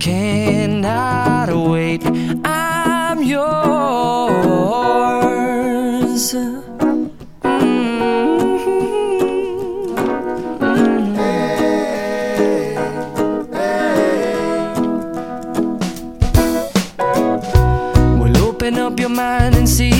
cannot wait. I'm yours. Mm-hmm. Mm-hmm. Well, open up your mind and see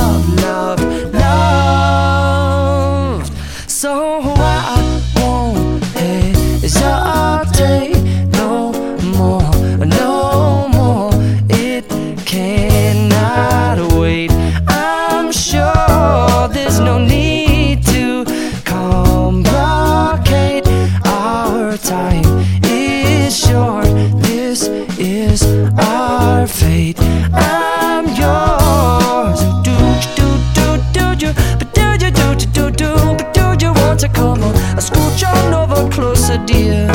our fate. I'm yours. Do do do do do, do you do do do do, but do you want to come on? Scooch on over closer, dear,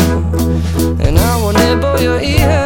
and I will nibble your ear.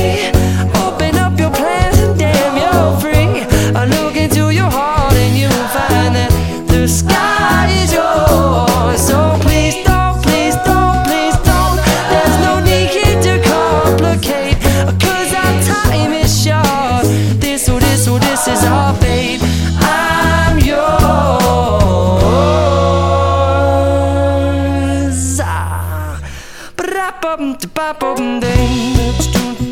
Yours. Ah. Ba-da-bum-da-ba-bum-ding.